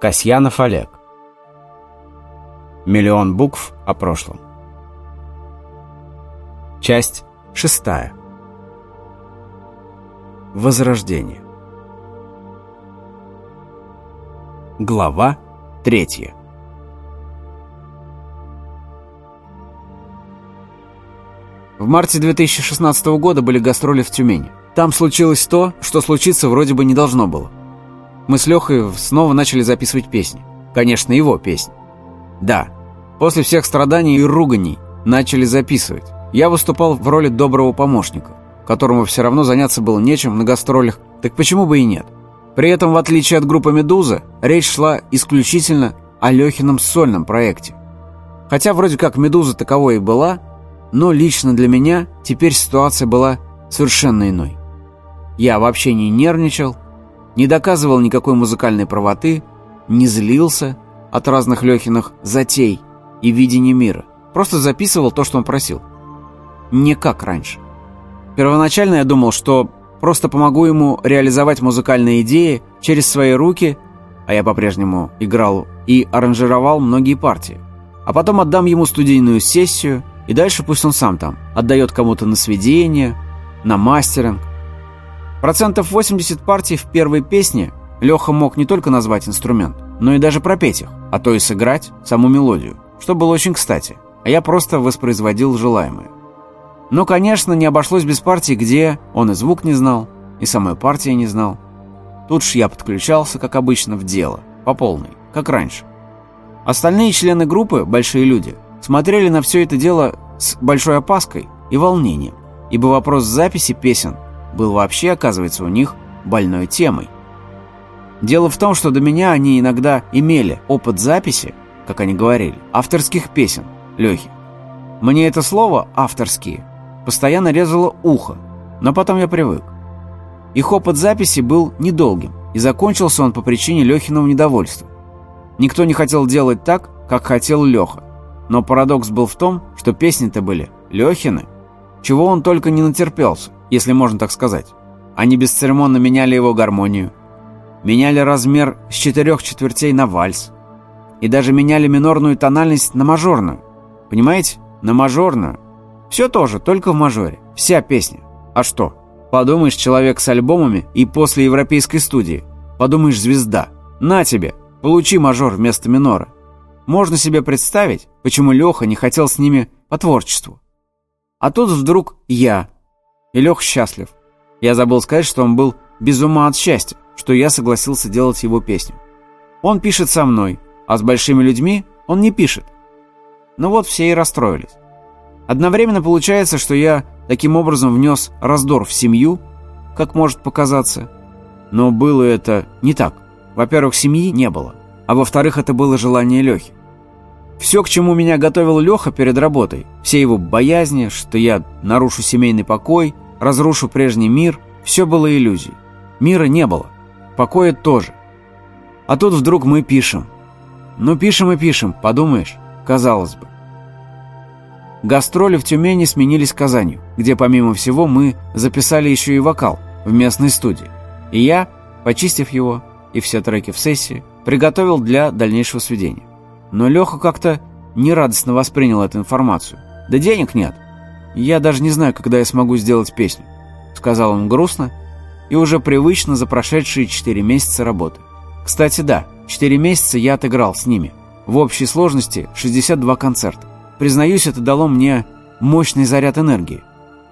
Касьянов Олег. Миллион букв о прошлом. Часть шестая. Возрождение. Глава третья. В марте 2016 года были гастроли в Тюмени. Там случилось то, что случиться вроде бы не должно было. Мы с Лехой снова начали записывать песни. Конечно, его песни. Да, после всех страданий и руганий начали записывать. Я выступал в роли доброго помощника, которому все равно заняться было нечем на гастролях, так почему бы и нет? При этом, в отличие от группы «Медуза», речь шла исключительно о Лехином сольном проекте. Хотя вроде как «Медуза» таковой и была, но лично для меня теперь ситуация была совершенно иной. Я вообще не нервничал, не доказывал никакой музыкальной правоты, не злился от разных Лехиных затей и видений мира. Просто записывал то, что он просил. Не как раньше. Первоначально я думал, что просто помогу ему реализовать музыкальные идеи через свои руки, а я по-прежнему играл и аранжировал многие партии. А потом отдам ему студийную сессию, и дальше пусть он сам там отдает кому-то на сведение, на мастеринг, Процентов 80 партий в первой песне Леха мог не только назвать инструмент, но и даже пропеть их, а то и сыграть саму мелодию, что было очень кстати, а я просто воспроизводил желаемое. Но, конечно, не обошлось без партии, где он и звук не знал, и самой партии не знал. Тут ж я подключался, как обычно, в дело, по полной, как раньше. Остальные члены группы, большие люди, смотрели на все это дело с большой опаской и волнением, ибо вопрос записи песен был вообще, оказывается, у них больной темой. Дело в том, что до меня они иногда имели опыт записи, как они говорили, авторских песен Лехи. Мне это слово «авторские» постоянно резало ухо, но потом я привык. Их опыт записи был недолгим, и закончился он по причине Лехиного недовольства. Никто не хотел делать так, как хотел Леха. Но парадокс был в том, что песни-то были Лехины, чего он только не натерпелся если можно так сказать. Они бесцеремонно меняли его гармонию, меняли размер с четырех четвертей на вальс и даже меняли минорную тональность на мажорную. Понимаете? На мажорную. Все тоже, только в мажоре. Вся песня. А что? Подумаешь, человек с альбомами и после европейской студии. Подумаешь, звезда. На тебе, получи мажор вместо минора. Можно себе представить, почему Леха не хотел с ними по творчеству. А тут вдруг я, и Лех счастлив. Я забыл сказать, что он был без ума от счастья, что я согласился делать его песню. Он пишет со мной, а с большими людьми он не пишет. Ну вот все и расстроились. Одновременно получается, что я таким образом внес раздор в семью, как может показаться. Но было это не так. Во-первых, семьи не было. А во-вторых, это было желание Лехи. Все, к чему меня готовил Леха перед работой, все его боязни, что я нарушу семейный покой, разрушу прежний мир, все было иллюзией. Мира не было, покоя тоже. А тут вдруг мы пишем. Ну, пишем и пишем, подумаешь, казалось бы. Гастроли в Тюмени сменились Казанью, где, помимо всего, мы записали еще и вокал в местной студии. И я, почистив его и все треки в сессии, приготовил для дальнейшего сведения. Но Леха как-то нерадостно воспринял эту информацию. «Да денег нет. Я даже не знаю, когда я смогу сделать песню», — сказал он грустно и уже привычно за прошедшие четыре месяца работы. Кстати, да, четыре месяца я отыграл с ними. В общей сложности 62 концерта. Признаюсь, это дало мне мощный заряд энергии.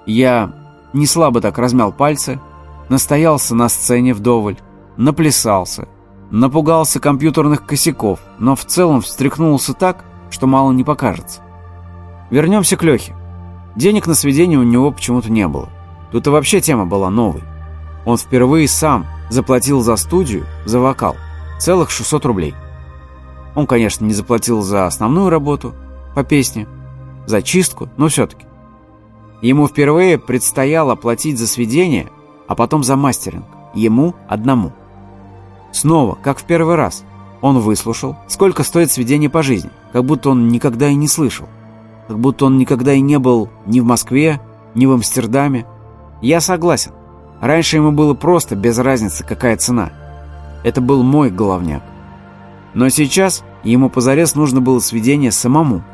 Я не слабо так размял пальцы, настоялся на сцене вдоволь, наплясался, Напугался компьютерных косяков, но в целом встряхнулся так, что мало не покажется. Вернемся к Лехе. Денег на сведение у него почему-то не было. Тут и вообще тема была новой. Он впервые сам заплатил за студию, за вокал, целых 600 рублей. Он, конечно, не заплатил за основную работу по песне, за чистку, но все-таки. Ему впервые предстояло платить за сведение, а потом за мастеринг. Ему одному – Снова, как в первый раз. Он выслушал, сколько стоит сведение по жизни, как будто он никогда и не слышал. Как будто он никогда и не был ни в Москве, ни в Амстердаме. Я согласен. Раньше ему было просто без разницы, какая цена. Это был мой головняк. Но сейчас ему позарез нужно было сведение самому.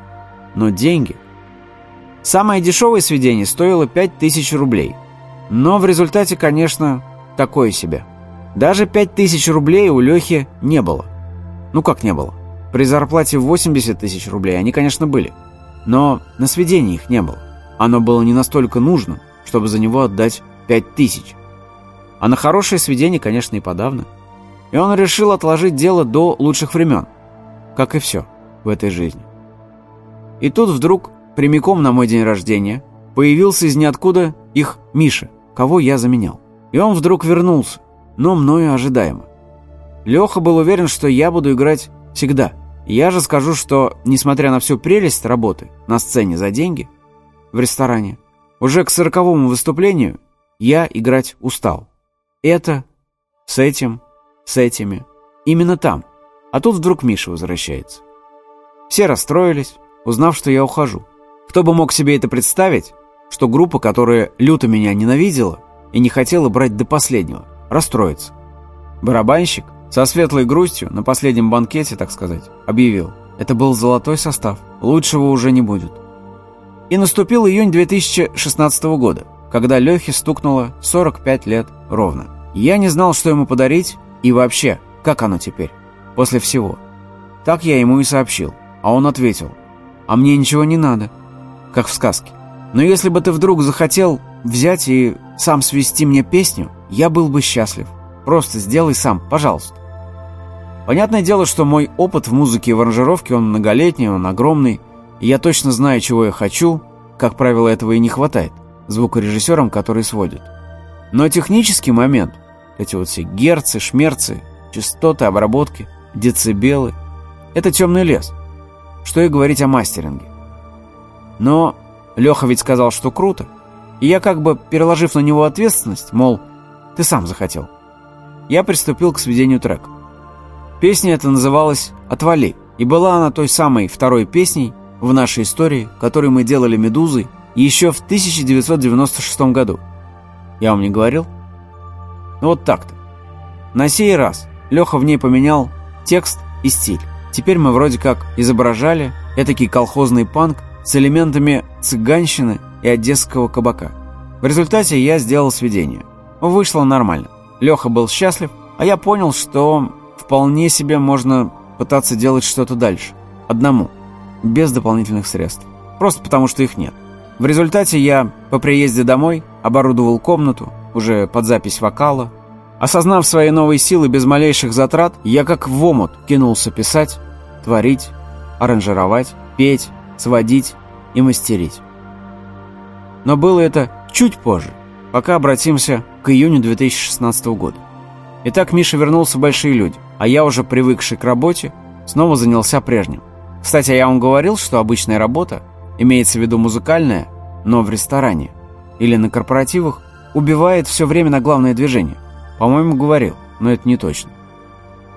Но деньги... Самое дешевое сведение стоило 5000 рублей. Но в результате, конечно, такое себе. Даже 5000 рублей у Лехи не было. Ну как не было? При зарплате в 80 тысяч рублей они, конечно, были. Но на сведении их не было. Оно было не настолько нужно, чтобы за него отдать 5000. А на хорошее сведение, конечно, и подавно. И он решил отложить дело до лучших времен. Как и все в этой жизни. И тут вдруг, прямиком на мой день рождения, появился из ниоткуда их Миша, кого я заменял. И он вдруг вернулся, но мною ожидаемо. Леха был уверен, что я буду играть всегда. Я же скажу, что, несмотря на всю прелесть работы на сцене за деньги, в ресторане, уже к сороковому выступлению я играть устал. Это, с этим, с этими, именно там. А тут вдруг Миша возвращается. Все расстроились, узнав, что я ухожу. Кто бы мог себе это представить, что группа, которая люто меня ненавидела и не хотела брать до последнего, расстроится. Барабанщик со светлой грустью на последнем банкете, так сказать, объявил. Это был золотой состав, лучшего уже не будет. И наступил июнь 2016 года, когда Лехе стукнуло 45 лет ровно. Я не знал, что ему подарить и вообще, как оно теперь, после всего. Так я ему и сообщил, а он ответил, а мне ничего не надо, как в сказке. Но если бы ты вдруг захотел взять и сам свести мне песню, я был бы счастлив. Просто сделай сам, пожалуйста. Понятное дело, что мой опыт в музыке и в аранжировке, он многолетний, он огромный, и я точно знаю, чего я хочу, как правило, этого и не хватает звукорежиссерам, которые сводят. Но технический момент, эти вот все герцы, шмерцы, частоты, обработки, децибелы, это темный лес. Что и говорить о мастеринге. Но Леха ведь сказал, что круто. И я как бы, переложив на него ответственность, мол, ты сам захотел, я приступил к сведению трека. Песня эта называлась «Отвали», и была она той самой второй песней в нашей истории, которую мы делали «Медузой» еще в 1996 году. Я вам не говорил? Ну вот так-то. На сей раз Леха в ней поменял текст и стиль. Теперь мы вроде как изображали этакий колхозный панк с элементами цыганщины и одесского кабака. В результате я сделал сведение. Вышло нормально. Леха был счастлив, а я понял, что вполне себе можно пытаться делать что-то дальше. Одному. Без дополнительных средств. Просто потому, что их нет. В результате я по приезде домой оборудовал комнату, уже под запись вокала. Осознав свои новые силы без малейших затрат, я как в омут кинулся писать, творить, аранжировать, петь, сводить и мастерить. Но было это чуть позже, пока обратимся к июню 2016 года. Итак, Миша вернулся в «Большие люди», а я, уже привыкший к работе, снова занялся прежним. Кстати, я вам говорил, что обычная работа, имеется в виду музыкальная, но в ресторане или на корпоративах, убивает все время на главное движение. По-моему, говорил, но это не точно.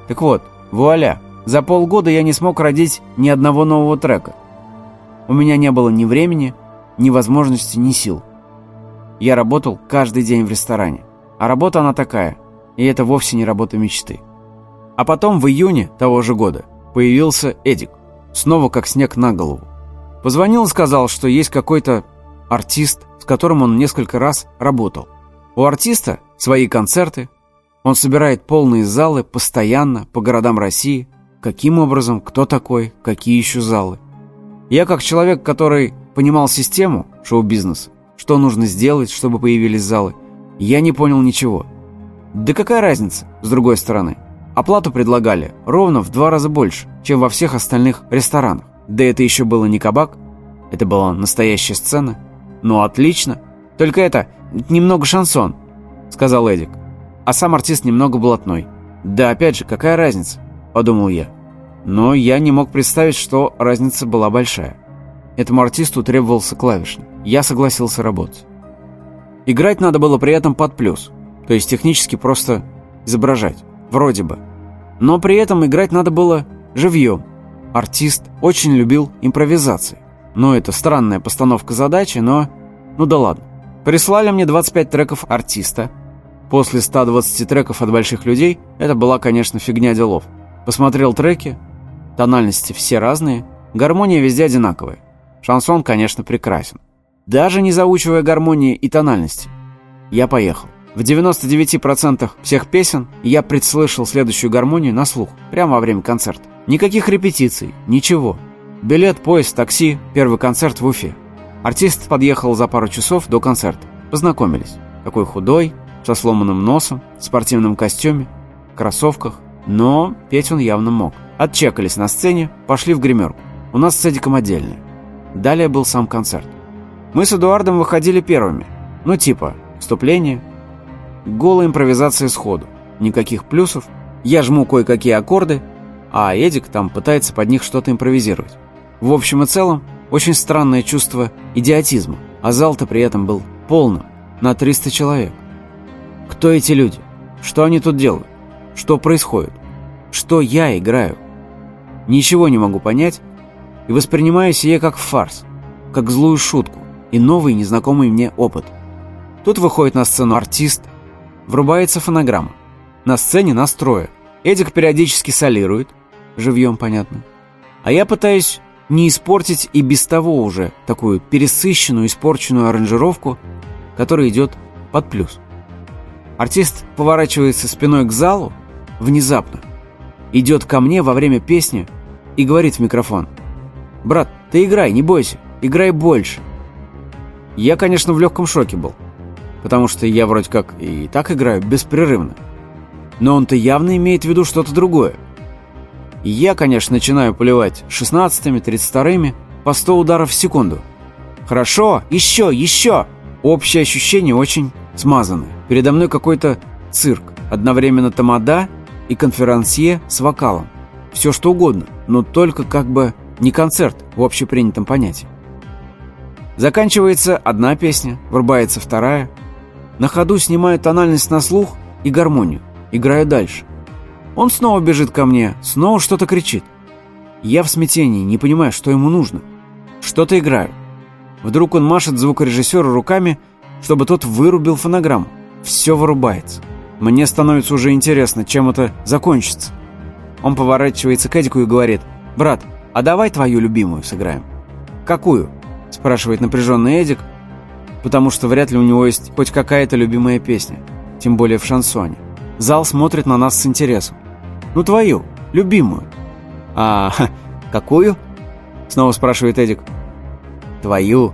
Так вот, вуаля, за полгода я не смог родить ни одного нового трека. У меня не было ни времени, ни возможности, ни сил. Я работал каждый день в ресторане. А работа она такая, и это вовсе не работа мечты. А потом в июне того же года появился Эдик, снова как снег на голову. Позвонил и сказал, что есть какой-то артист, с которым он несколько раз работал. У артиста свои концерты, он собирает полные залы постоянно по городам России. Каким образом, кто такой, какие еще залы. Я как человек, который понимал систему шоу-бизнеса, что нужно сделать, чтобы появились залы, я не понял ничего. Да какая разница, с другой стороны. Оплату предлагали ровно в два раза больше, чем во всех остальных ресторанах. Да это еще было не кабак, это была настоящая сцена. Ну, отлично. Только это, немного шансон, сказал Эдик. А сам артист немного блатной. Да опять же, какая разница, подумал я. Но я не мог представить, что разница была большая. Этому артисту требовался клавишник. Я согласился работать. Играть надо было при этом под плюс, то есть технически просто изображать, вроде бы. Но при этом играть надо было живьем. Артист очень любил импровизации. Ну, это странная постановка задачи, но... Ну да ладно. Прислали мне 25 треков артиста. После 120 треков от больших людей это была, конечно, фигня делов. Посмотрел треки, тональности все разные, гармония везде одинаковая. Шансон, конечно, прекрасен. Даже не заучивая гармонии и тональности. Я поехал. В 99% всех песен я предслышал следующую гармонию на слух, прямо во время концерта. Никаких репетиций, ничего. Билет, поезд, такси, первый концерт в Уфе. Артист подъехал за пару часов до концерта. Познакомились. Такой худой, со сломанным носом, в спортивном костюме, кроссовках. Но петь он явно мог. Отчекались на сцене, пошли в гримерку. У нас с Эдиком отдельное. Далее был сам концерт. Мы с Эдуардом выходили первыми. Ну типа, вступление, голая импровизация сходу. Никаких плюсов. Я жму кое-какие аккорды, а Эдик там пытается под них что-то импровизировать. В общем и целом, очень странное чувство идиотизма, а зал-то при этом был полным, на 300 человек. Кто эти люди? Что они тут делают? Что происходит? Что я играю? Ничего не могу понять и воспринимаю сие как фарс, как злую шутку и новый незнакомый мне опыт. Тут выходит на сцену артист, врубается фонограмма. На сцене настроя. Эдик периодически солирует, живьем, понятно. А я пытаюсь не испортить и без того уже такую пересыщенную, испорченную аранжировку, которая идет под плюс. Артист поворачивается спиной к залу, внезапно, идет ко мне во время песни и говорит в микрофон. «Брат, ты играй, не бойся, играй больше». Я, конечно, в легком шоке был, потому что я вроде как и так играю беспрерывно. Но он-то явно имеет в виду что-то другое. И я, конечно, начинаю поливать 16-ми, 32-ми по 100 ударов в секунду. Хорошо, еще, еще! Общее ощущение очень смазанное. Передо мной какой-то цирк. Одновременно тамада и конферансье с вокалом. Все что угодно, но только как бы не концерт в общепринятом понятии. Заканчивается одна песня, врубается вторая. На ходу снимаю тональность на слух и гармонию. Играю дальше. Он снова бежит ко мне, снова что-то кричит. Я в смятении, не понимаю, что ему нужно. Что-то играю. Вдруг он машет звукорежиссеру руками, чтобы тот вырубил фонограмму. Все вырубается. Мне становится уже интересно, чем это закончится. Он поворачивается к Эдику и говорит, «Брат, а давай твою любимую сыграем». «Какую?» – спрашивает напряженный Эдик, потому что вряд ли у него есть хоть какая-то любимая песня, тем более в шансоне. Зал смотрит на нас с интересом. Ну, твою, любимую. А какую? Снова спрашивает Эдик. Твою.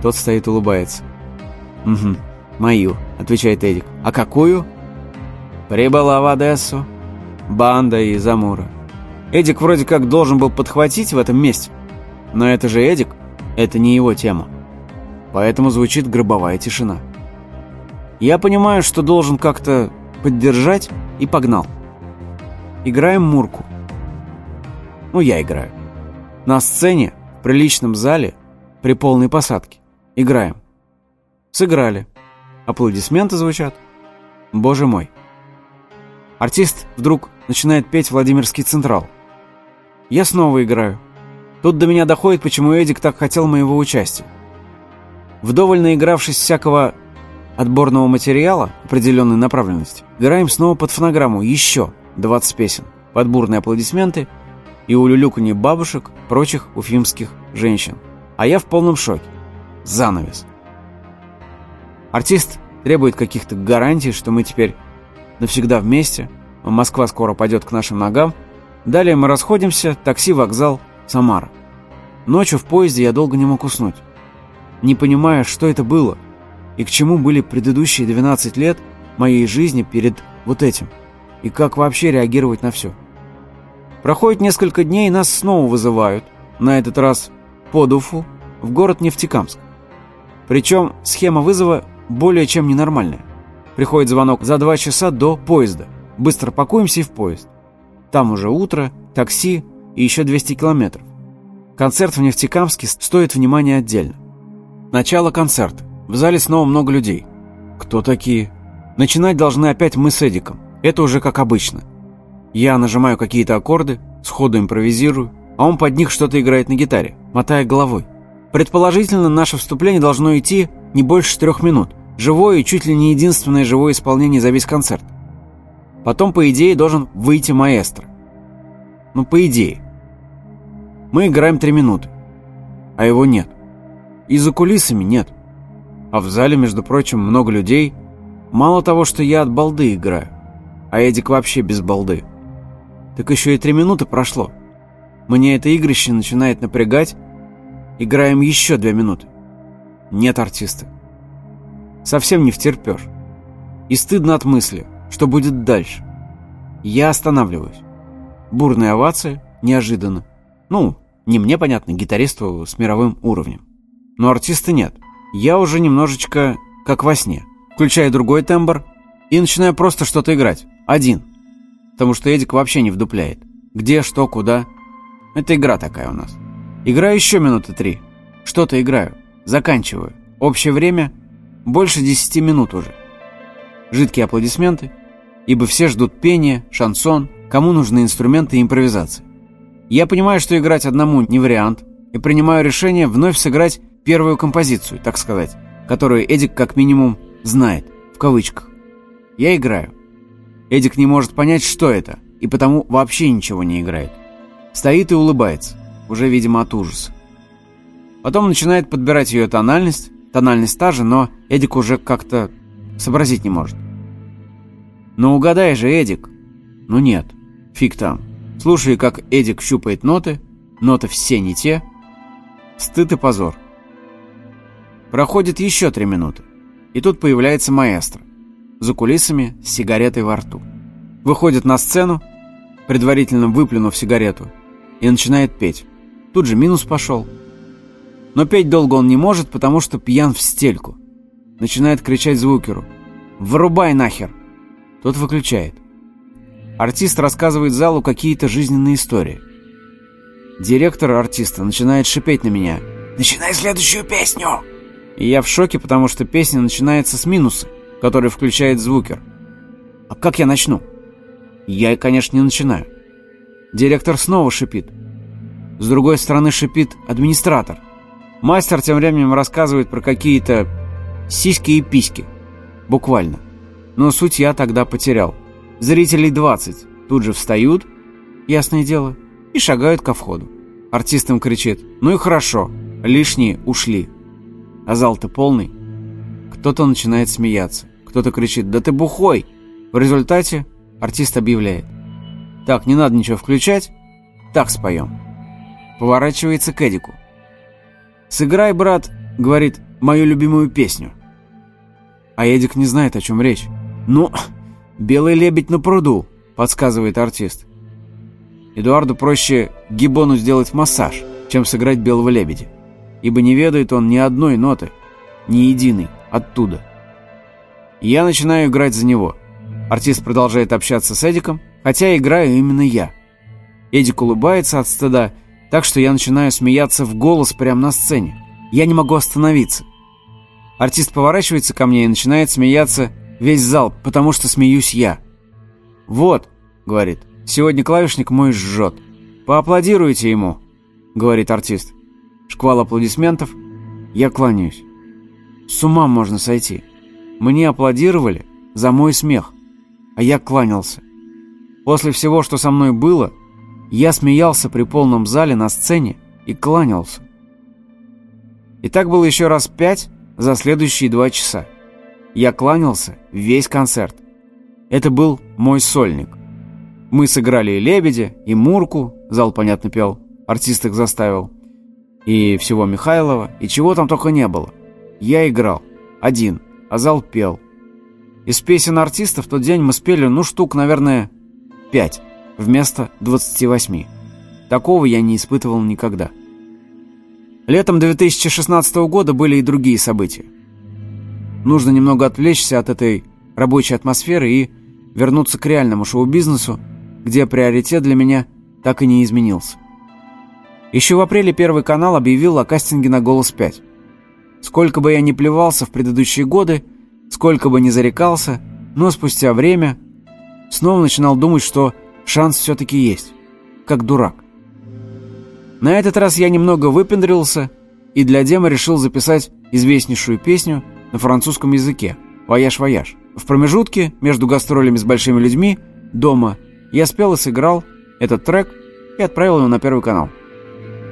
Тот стоит улыбается. Угу, мою, отвечает Эдик. А какую? Прибыла в Одессу. Банда из Амура. Эдик вроде как должен был подхватить в этом месте. Но это же Эдик, это не его тема. Поэтому звучит гробовая тишина. Я понимаю, что должен как-то поддержать и погнал. Играем Мурку. Ну, я играю. На сцене, в приличном зале, при полной посадке. Играем. Сыграли. Аплодисменты звучат. Боже мой. Артист вдруг начинает петь Владимирский Централ. Я снова играю. Тут до меня доходит, почему Эдик так хотел моего участия. Вдоволь наигравшись всякого отборного материала определенной направленности, играем снова под фонограмму еще 20 песен, под бурные аплодисменты и улюлюканье бабушек, прочих уфимских женщин. А я в полном шоке. Занавес. Артист требует каких-то гарантий, что мы теперь навсегда вместе, Москва скоро пойдет к нашим ногам. Далее мы расходимся, такси, вокзал, Самара. Ночью в поезде я долго не мог уснуть. Не понимая, что это было и к чему были предыдущие 12 лет моей жизни перед вот этим – и как вообще реагировать на все. Проходит несколько дней, нас снова вызывают, на этот раз под Уфу, в город Нефтекамск. Причем схема вызова более чем ненормальная. Приходит звонок за два часа до поезда. Быстро пакуемся и в поезд. Там уже утро, такси и еще 200 километров. Концерт в Нефтекамске стоит внимания отдельно. Начало концерта. В зале снова много людей. Кто такие? Начинать должны опять мы с Эдиком. Это уже как обычно. Я нажимаю какие-то аккорды, сходу импровизирую, а он под них что-то играет на гитаре, мотая головой. Предположительно, наше вступление должно идти не больше трех минут. Живое и чуть ли не единственное живое исполнение за весь концерт. Потом, по идее, должен выйти маэстро. Ну, по идее. Мы играем три минуты, а его нет. И за кулисами нет. А в зале, между прочим, много людей. Мало того, что я от балды играю, а Эдик вообще без балды. Так еще и три минуты прошло. Мне это игрище начинает напрягать. Играем еще две минуты. Нет артиста. Совсем не втерпешь. И стыдно от мысли, что будет дальше. Я останавливаюсь. Бурная овация, неожиданно. Ну, не мне, понятно, гитаристу с мировым уровнем. Но артиста нет. Я уже немножечко как во сне. Включаю другой тембр и начинаю просто что-то играть. Один. Потому что Эдик вообще не вдупляет. Где, что, куда. Это игра такая у нас. Играю еще минуты три. Что-то играю. Заканчиваю. Общее время больше десяти минут уже. Жидкие аплодисменты, ибо все ждут пения, шансон, кому нужны инструменты и импровизации. Я понимаю, что играть одному не вариант, и принимаю решение вновь сыграть первую композицию, так сказать, которую Эдик как минимум знает, в кавычках. Я играю. Эдик не может понять, что это, и потому вообще ничего не играет. Стоит и улыбается, уже, видимо, от ужаса. Потом начинает подбирать ее тональность, тональность та же, но Эдик уже как-то сообразить не может. «Ну угадай же, Эдик!» «Ну нет, фиг там. Слушай, как Эдик щупает ноты, ноты все не те. Стыд и позор. Проходит еще три минуты, и тут появляется маэстро за кулисами с сигаретой во рту. Выходит на сцену, предварительно выплюнув сигарету, и начинает петь. Тут же минус пошел. Но петь долго он не может, потому что пьян в стельку. Начинает кричать звукеру. «Вырубай нахер!» Тот выключает. Артист рассказывает залу какие-то жизненные истории. Директор артиста начинает шипеть на меня. «Начинай следующую песню!» И я в шоке, потому что песня начинается с минуса который включает звукер. А как я начну? Я, конечно, не начинаю. Директор снова шипит. С другой стороны шипит администратор. Мастер тем временем рассказывает про какие-то сиськи и письки. Буквально. Но суть я тогда потерял. Зрителей 20 тут же встают, ясное дело, и шагают ко входу. Артистам кричит «Ну и хорошо, лишние ушли». А зал-то полный. Кто-то начинает смеяться. Кто-то кричит «Да ты бухой!» В результате артист объявляет «Так, не надо ничего включать, так споем». Поворачивается к Эдику. «Сыграй, брат», — говорит, — «мою любимую песню». А Эдик не знает, о чем речь. «Ну, белый лебедь на пруду», — подсказывает артист. Эдуарду проще Гибону сделать массаж, чем сыграть белого лебедя, ибо не ведает он ни одной ноты, ни единой оттуда. Я начинаю играть за него. Артист продолжает общаться с Эдиком, хотя играю именно я. Эдик улыбается от стыда, так что я начинаю смеяться в голос прямо на сцене. Я не могу остановиться. Артист поворачивается ко мне и начинает смеяться весь зал, потому что смеюсь я. «Вот», — говорит, — «сегодня клавишник мой жжет. Поаплодируйте ему», — говорит артист. Шквал аплодисментов. Я кланяюсь. С ума можно сойти. Мне аплодировали за мой смех, а я кланялся. После всего, что со мной было, я смеялся при полном зале на сцене и кланялся. И так было еще раз пять за следующие два часа. Я кланялся весь концерт. Это был мой сольник. Мы сыграли и «Лебедя», и «Мурку», зал, понятно, пел, артист их заставил, и всего Михайлова, и чего там только не было. Я играл. Один а зал пел. Из песен артистов в тот день мы спели, ну, штук, наверное, пять вместо 28. Такого я не испытывал никогда. Летом 2016 года были и другие события. Нужно немного отвлечься от этой рабочей атмосферы и вернуться к реальному шоу-бизнесу, где приоритет для меня так и не изменился. Еще в апреле Первый канал объявил о кастинге на «Голос 5». Сколько бы я ни плевался в предыдущие годы, сколько бы ни зарекался, но спустя время снова начинал думать, что шанс все-таки есть. Как дурак. На этот раз я немного выпендрился и для демо решил записать известнейшую песню на французском языке «Вояж-вояж». В промежутке между гастролями с большими людьми дома я спел и сыграл этот трек и отправил его на Первый канал.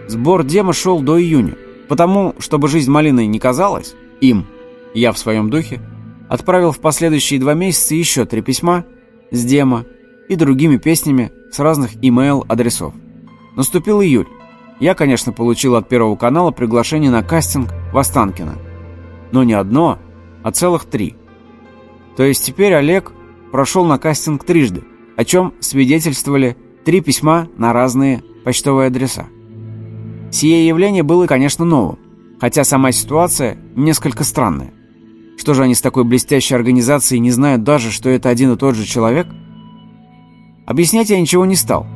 Сбор демо шел до июня, потому, чтобы жизнь малиной не казалась, им, я в своем духе, отправил в последующие два месяца еще три письма с демо и другими песнями с разных email-адресов. Наступил июль. Я, конечно, получил от Первого канала приглашение на кастинг в Останкино. Но не одно, а целых три. То есть теперь Олег прошел на кастинг трижды, о чем свидетельствовали три письма на разные почтовые адреса. Сие явление было, конечно, новым, хотя сама ситуация несколько странная. Что же они с такой блестящей организацией не знают даже, что это один и тот же человек? Объяснять я ничего не стал.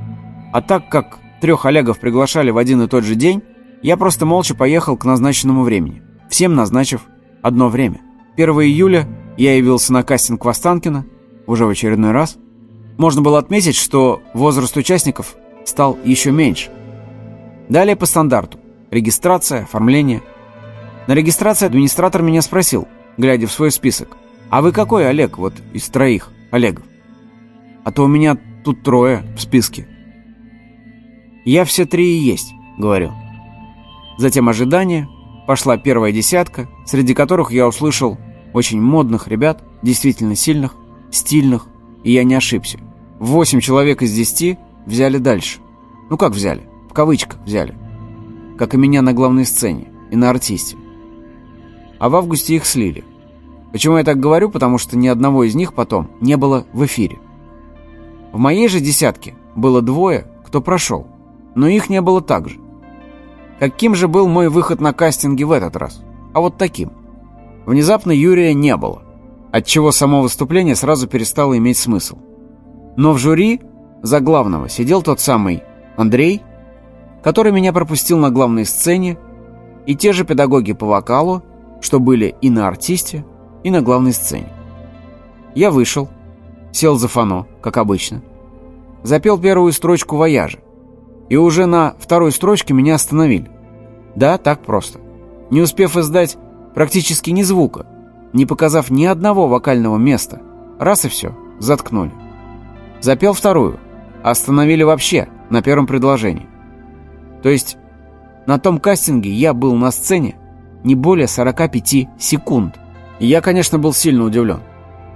А так как трех Олегов приглашали в один и тот же день, я просто молча поехал к назначенному времени, всем назначив одно время. 1 июля я явился на кастинг в Останкино, уже в очередной раз. Можно было отметить, что возраст участников стал еще меньше. Далее по стандарту. Регистрация, оформление. На регистрации администратор меня спросил, глядя в свой список, «А вы какой Олег, вот из троих Олегов?» «А то у меня тут трое в списке». «Я все три и есть», — говорю. Затем ожидание, пошла первая десятка, среди которых я услышал очень модных ребят, действительно сильных, стильных, и я не ошибся. Восемь человек из десяти взяли дальше. Ну как взяли? В кавычках взяли. Как и меня на главной сцене и на артисте. А в августе их слили. Почему я так говорю? Потому что ни одного из них потом не было в эфире. В моей же десятке было двое, кто прошел, но их не было так же. Каким же был мой выход на кастинге в этот раз? А вот таким. Внезапно Юрия не было, отчего само выступление сразу перестало иметь смысл. Но в жюри за главного сидел тот самый Андрей, который меня пропустил на главной сцене, и те же педагоги по вокалу, что были и на артисте, и на главной сцене. Я вышел, сел за фано, как обычно, запел первую строчку «Вояжа», и уже на второй строчке меня остановили. Да, так просто. Не успев издать практически ни звука, не показав ни одного вокального места, раз и все, заткнули. Запел вторую, остановили вообще на первом предложении. То есть на том кастинге я был на сцене не более 45 секунд. И я, конечно, был сильно удивлен.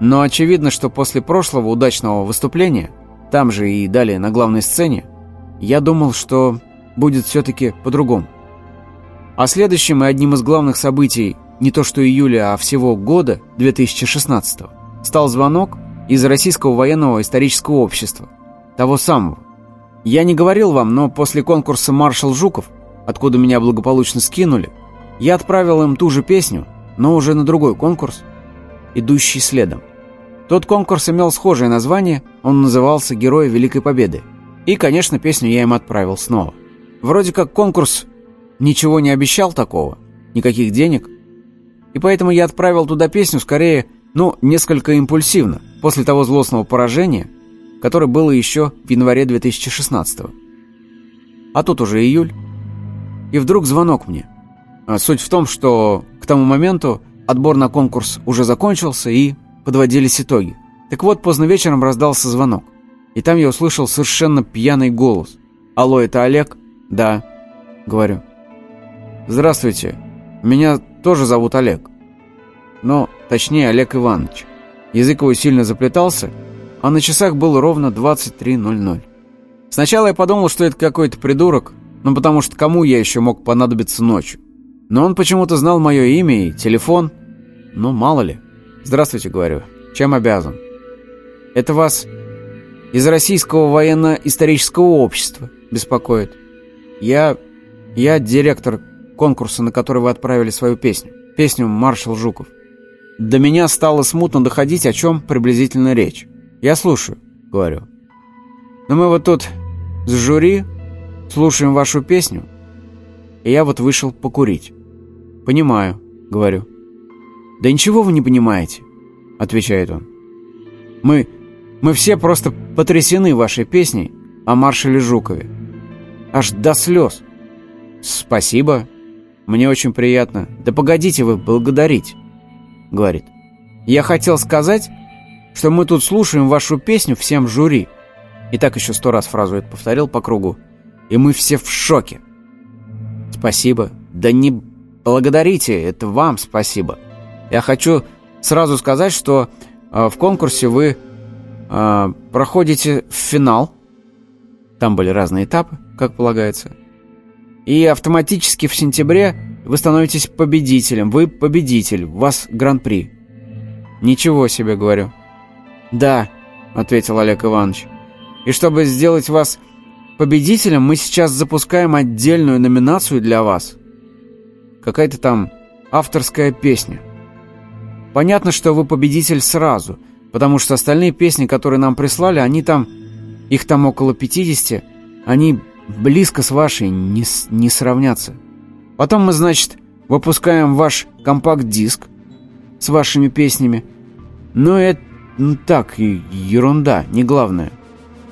Но очевидно, что после прошлого удачного выступления, там же и далее на главной сцене, я думал, что будет все-таки по-другому. А следующим и одним из главных событий не то что июля, а всего года 2016 стал звонок из Российского военного исторического общества, того самого. Я не говорил вам, но после конкурса «Маршал Жуков», откуда меня благополучно скинули, я отправил им ту же песню, но уже на другой конкурс, идущий следом. Тот конкурс имел схожее название, он назывался «Герои Великой Победы», и, конечно, песню я им отправил снова. Вроде как конкурс ничего не обещал такого, никаких денег. И поэтому я отправил туда песню скорее, ну, несколько импульсивно, после того злостного поражения, которое было еще в январе 2016 -го. А тут уже июль. И вдруг звонок мне. А суть в том, что к тому моменту отбор на конкурс уже закончился и подводились итоги. Так вот, поздно вечером раздался звонок. И там я услышал совершенно пьяный голос. «Алло, это Олег?» «Да», — говорю. «Здравствуйте. Меня тоже зовут Олег. Но, точнее, Олег Иванович. Язык его сильно заплетался, а на часах было ровно 23.00. Сначала я подумал, что это какой-то придурок, ну потому что кому я еще мог понадобиться ночью. Но он почему-то знал мое имя и телефон. Ну, мало ли. «Здравствуйте», — говорю. «Чем обязан?» «Это вас из Российского военно-исторического общества беспокоит. Я... я директор конкурса, на который вы отправили свою песню. Песню «Маршал Жуков». До меня стало смутно доходить, о чем приблизительно речь. Я слушаю, говорю. Но мы вот тут с жюри слушаем вашу песню, и я вот вышел покурить. Понимаю, говорю. Да ничего вы не понимаете, отвечает он. Мы мы все просто потрясены вашей песней о маршале Жукове. Аж до слез. Спасибо. Мне очень приятно. Да погодите вы благодарить, говорит. Я хотел сказать, что мы тут слушаем вашу песню всем жюри. И так еще сто раз фразу это повторил по кругу. И мы все в шоке. Спасибо. Да не благодарите, это вам спасибо. Я хочу сразу сказать, что э, в конкурсе вы э, проходите в финал. Там были разные этапы, как полагается. И автоматически в сентябре вы становитесь победителем. Вы победитель, у вас гран-при. Ничего себе, говорю. Да, ответил Олег Иванович. И чтобы сделать вас победителем, мы сейчас запускаем отдельную номинацию для вас. Какая-то там авторская песня. Понятно, что вы победитель сразу, потому что остальные песни, которые нам прислали, они там, их там около 50, они близко с вашей не, не сравнятся. Потом мы, значит, выпускаем ваш компакт-диск с вашими песнями. Но это ну, так, ерунда, не главное.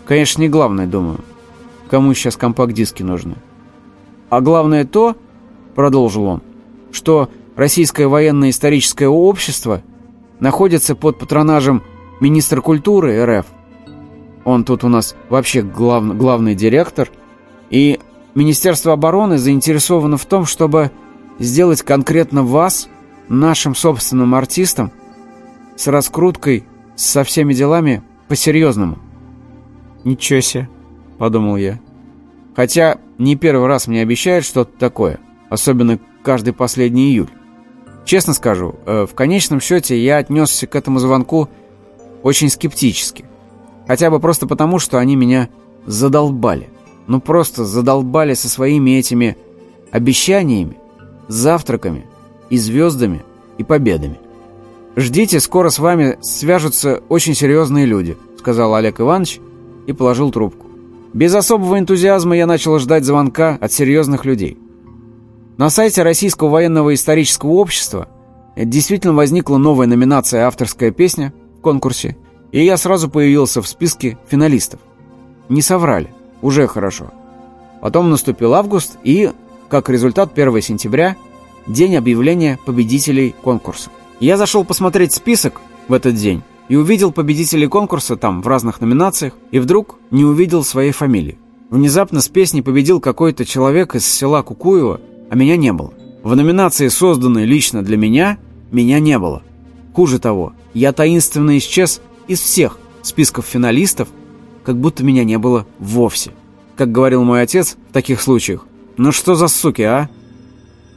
Конечно, не главное, думаю. Кому сейчас компакт-диски нужны? А главное то, продолжил он, что Российское военно-историческое общество находится под патронажем министра культуры РФ. Он тут у нас вообще глав, главный директор. И Министерство обороны заинтересовано в том, чтобы сделать конкретно вас нашим собственным артистом с раскруткой, со всеми делами по-серьезному. «Ничего себе», — подумал я. Хотя не первый раз мне обещают что-то такое, особенно каждый последний июль. Честно скажу, э, в конечном счете я отнесся к этому звонку очень скептически. Хотя бы просто потому, что они меня задолбали. Ну просто задолбали со своими этими обещаниями, завтраками и звездами и победами. «Ждите, скоро с вами свяжутся очень серьезные люди», сказал Олег Иванович и положил трубку. Без особого энтузиазма я начал ждать звонка от серьезных людей. На сайте Российского военного исторического общества действительно возникла новая номинация «Авторская песня» в конкурсе, и я сразу появился в списке финалистов. Не соврали, уже хорошо. Потом наступил август и, как результат, 1 сентября, день объявления победителей конкурса. Я зашел посмотреть список в этот день и увидел победителей конкурса там в разных номинациях, и вдруг не увидел своей фамилии. Внезапно с песней победил какой-то человек из села Кукуева, а меня не было. В номинации, созданной лично для меня, меня не было. Хуже того, я таинственно исчез из всех списков финалистов, как будто меня не было вовсе. Как говорил мой отец в таких случаях, «Ну что за суки, а?»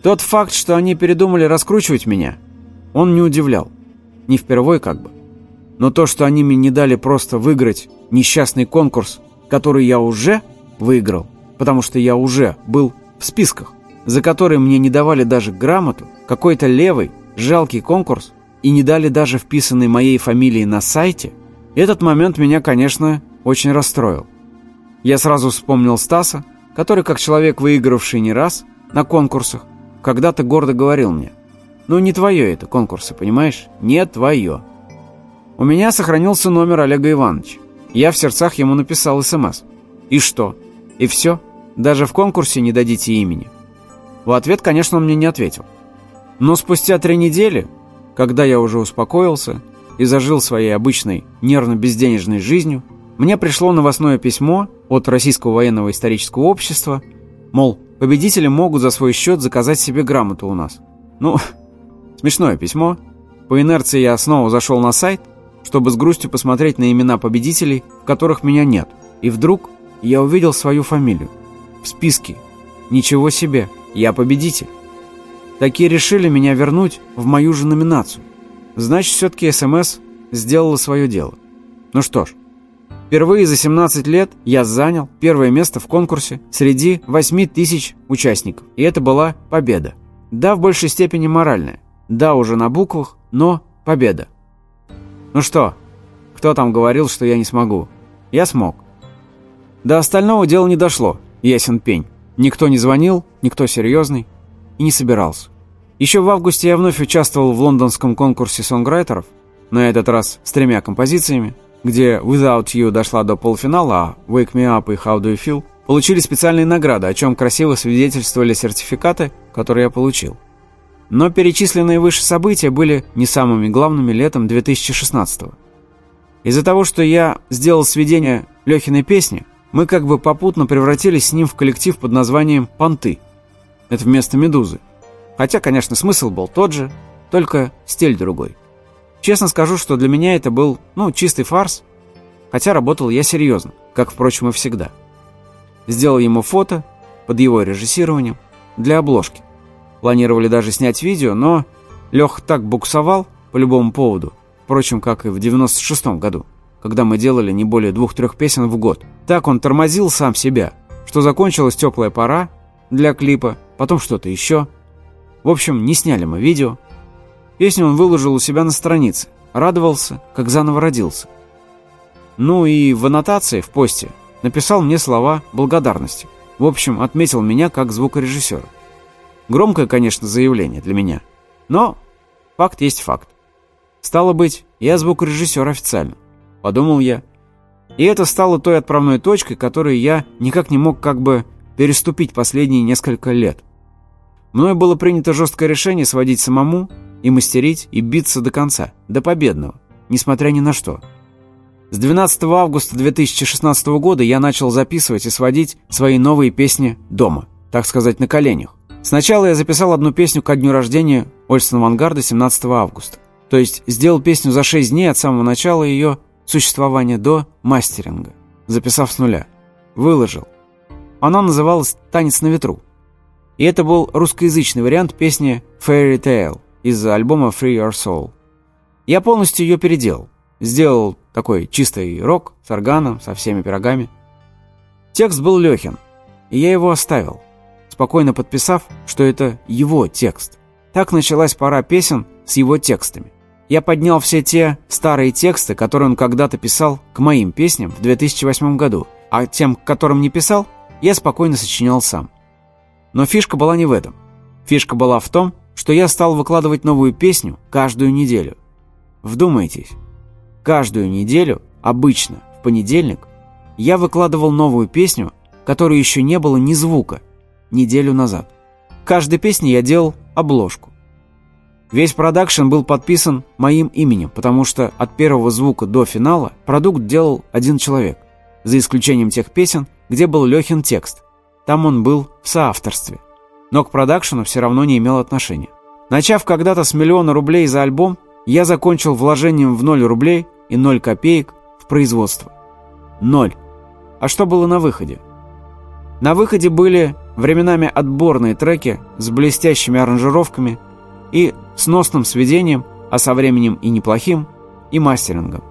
Тот факт, что они передумали раскручивать меня, он не удивлял. Не впервой как бы. Но то, что они мне не дали просто выиграть несчастный конкурс, который я уже выиграл, потому что я уже был в списках, за который мне не давали даже грамоту, какой-то левый, жалкий конкурс и не дали даже вписанной моей фамилии на сайте, этот момент меня, конечно, очень расстроил. Я сразу вспомнил Стаса, который, как человек, выигравший не раз на конкурсах, когда-то гордо говорил мне, «Ну, не твое это конкурсы, понимаешь? Не твое». У меня сохранился номер Олега Ивановича. Я в сердцах ему написал СМС. И что? И все? Даже в конкурсе не дадите имени? В ответ, конечно, он мне не ответил. Но спустя три недели, когда я уже успокоился и зажил своей обычной нервно-безденежной жизнью, мне пришло новостное письмо от Российского военного исторического общества, мол, победители могут за свой счет заказать себе грамоту у нас. Ну, смешное письмо. По инерции я снова зашел на сайт, чтобы с грустью посмотреть на имена победителей, в которых меня нет. И вдруг я увидел свою фамилию. В списке. Ничего себе. Я победитель. Такие решили меня вернуть в мою же номинацию. Значит, все-таки СМС сделала свое дело. Ну что ж, впервые за 17 лет я занял первое место в конкурсе среди 8 тысяч участников. И это была победа. Да, в большей степени моральная. Да, уже на буквах, но победа. Ну что, кто там говорил, что я не смогу? Я смог. До остального дела не дошло, ясен пень. Никто не звонил, никто серьезный и не собирался. Еще в августе я вновь участвовал в лондонском конкурсе сонграйтеров, на этот раз с тремя композициями, где Without You дошла до полуфинала, а Wake Me Up и How Do You Feel получили специальные награды, о чем красиво свидетельствовали сертификаты, которые я получил. Но перечисленные выше события были не самыми главными летом 2016 -го. Из-за того, что я сделал сведение Лехиной песни, мы как бы попутно превратились с ним в коллектив под названием «Понты». Это вместо «Медузы». Хотя, конечно, смысл был тот же, только стиль другой. Честно скажу, что для меня это был, ну, чистый фарс, хотя работал я серьезно, как, впрочем, и всегда. Сделал ему фото под его режиссированием для обложки. Планировали даже снять видео, но Лех так буксовал по любому поводу, впрочем, как и в 96-м году, когда мы делали не более двух-трех песен в год. Так он тормозил сам себя, что закончилась теплая пора для клипа, потом что-то еще. В общем, не сняли мы видео. Песню он выложил у себя на странице, радовался, как заново родился. Ну и в аннотации, в посте, написал мне слова благодарности. В общем, отметил меня как звукорежиссера. Громкое, конечно, заявление для меня. Но факт есть факт. Стало быть, я звукорежиссер официально. Подумал я. И это стало той отправной точкой, которую я никак не мог как бы переступить последние несколько лет. Мною было принято жесткое решение сводить самому и мастерить, и биться до конца, до победного, несмотря ни на что. С 12 августа 2016 года я начал записывать и сводить свои новые песни дома, так сказать, на коленях. Сначала я записал одну песню ко дню рождения Ольсен Вангарда 17 августа. То есть сделал песню за 6 дней от самого начала ее существования до мастеринга, записав с нуля. Выложил. Она называлась «Танец на ветру». И это был русскоязычный вариант песни «Fairy Tale» из альбома «Free Your Soul». Я полностью ее переделал. Сделал такой чистый рок с органом, со всеми пирогами. Текст был Лехин, и я его оставил, спокойно подписав, что это его текст. Так началась пора песен с его текстами. Я поднял все те старые тексты, которые он когда-то писал к моим песням в 2008 году, а тем, к которым не писал, я спокойно сочинял сам. Но фишка была не в этом. Фишка была в том, что я стал выкладывать новую песню каждую неделю. Вдумайтесь, Каждую неделю, обычно в понедельник, я выкладывал новую песню, которой еще не было ни звука, неделю назад. Каждой песне я делал обложку. Весь продакшн был подписан моим именем, потому что от первого звука до финала продукт делал один человек, за исключением тех песен, где был Лехин текст. Там он был в соавторстве. Но к продакшену все равно не имел отношения. Начав когда-то с миллиона рублей за альбом, я закончил вложением в 0 рублей и 0 копеек в производство. Ноль. А что было на выходе? На выходе были временами отборные треки с блестящими аранжировками и сносным сведением, а со временем и неплохим, и мастерингом.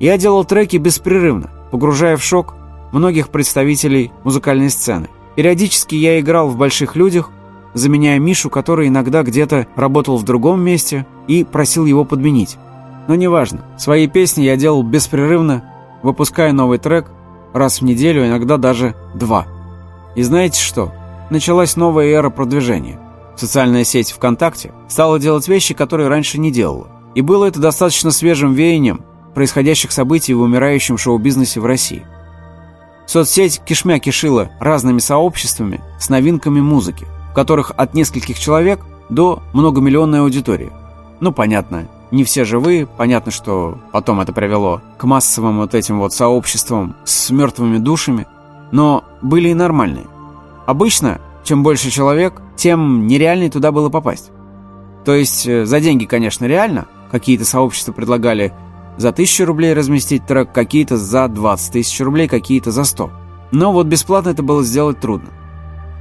Я делал треки беспрерывно, погружая в шок многих представителей музыкальной сцены. Периодически я играл в «Больших людях», заменяя Мишу, который иногда где-то работал в другом месте и просил его подменить. Но неважно, свои песни я делал беспрерывно, выпуская новый трек раз в неделю, иногда даже два. И знаете что? Началась новая эра продвижения. Социальная сеть ВКонтакте стала делать вещи, которые раньше не делала. И было это достаточно свежим веянием происходящих событий в умирающем шоу-бизнесе в России. Соцсеть кишмя кишила разными сообществами с новинками музыки в которых от нескольких человек до многомиллионной аудитории. Ну, понятно, не все живые, понятно, что потом это привело к массовым вот этим вот сообществам с мертвыми душами, но были и нормальные. Обычно, чем больше человек, тем нереальнее туда было попасть. То есть э, за деньги, конечно, реально. Какие-то сообщества предлагали за тысячу рублей разместить трек, какие-то за 20 тысяч рублей, какие-то за 100. Но вот бесплатно это было сделать трудно.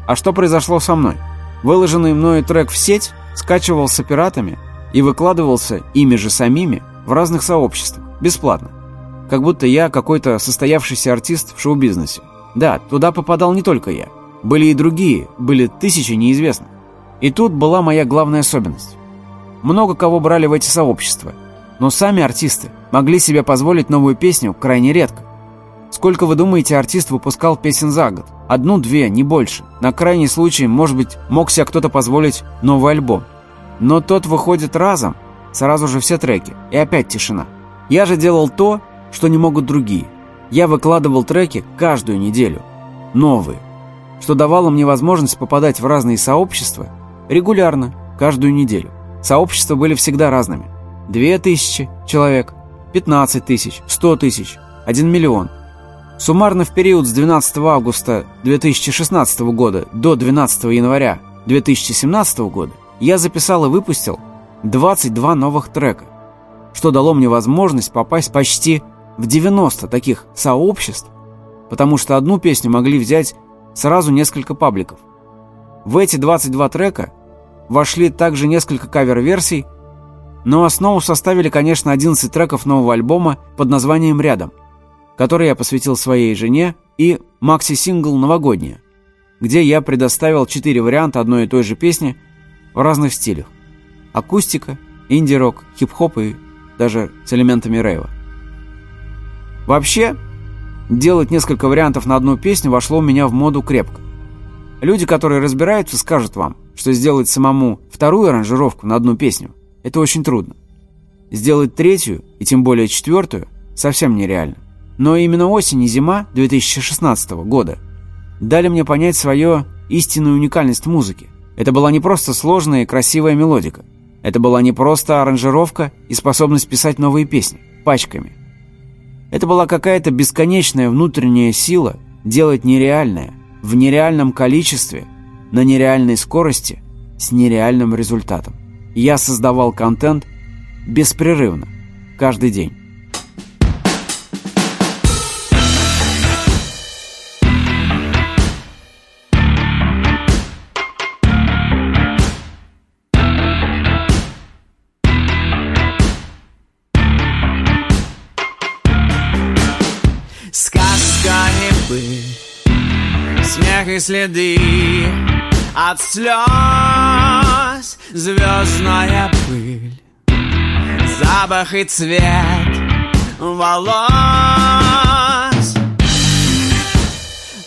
А что произошло со мной? Выложенный мною трек в сеть скачивался пиратами и выкладывался ими же самими в разных сообществах, бесплатно. Как будто я какой-то состоявшийся артист в шоу-бизнесе. Да, туда попадал не только я. Были и другие, были тысячи неизвестных. И тут была моя главная особенность. Много кого брали в эти сообщества, но сами артисты могли себе позволить новую песню крайне редко. Сколько, вы думаете, артист выпускал песен за год? Одну-две, не больше. На крайний случай, может быть, мог себе кто-то позволить новый альбом. Но тот выходит разом, сразу же все треки, и опять тишина. Я же делал то, что не могут другие. Я выкладывал треки каждую неделю. Новые. Что давало мне возможность попадать в разные сообщества регулярно, каждую неделю. Сообщества были всегда разными. Две тысячи человек, 15 тысяч, 100 тысяч, 1 миллион – Суммарно в период с 12 августа 2016 года до 12 января 2017 года я записал и выпустил 22 новых трека, что дало мне возможность попасть почти в 90 таких сообществ, потому что одну песню могли взять сразу несколько пабликов. В эти 22 трека вошли также несколько кавер-версий, но основу составили, конечно, 11 треков нового альбома под названием «Рядом», который я посвятил своей жене, и макси-сингл «Новогодняя», где я предоставил 4 варианта одной и той же песни в разных стилях. Акустика, инди-рок, хип-хоп и даже с элементами рейва. Вообще, делать несколько вариантов на одну песню вошло у меня в моду крепко. Люди, которые разбираются, скажут вам, что сделать самому вторую аранжировку на одну песню – это очень трудно. Сделать третью, и тем более четвертую, совсем нереально. Но именно осень и зима 2016 года дали мне понять свою истинную уникальность музыки. Это была не просто сложная и красивая мелодика. Это была не просто аранжировка и способность писать новые песни пачками. Это была какая-то бесконечная внутренняя сила делать нереальное в нереальном количестве, на нереальной скорости, с нереальным результатом. Я создавал контент беспрерывно, каждый день. и следы от слез Звездная пыль. Запах и цвет волос.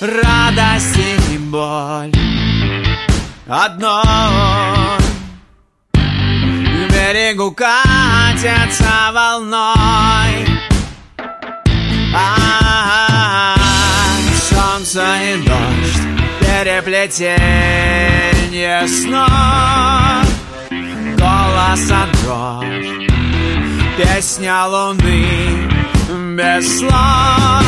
Радость и боль. Одной К берегу катятся волной. А -а -а, Солнце и дождь переплетение снов Голоса дрожь, песня луны без слов.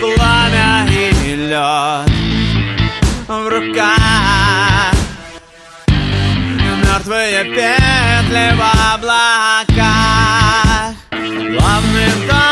Пламя и лед в руках. Мертвые петли в облаках. Главным танцем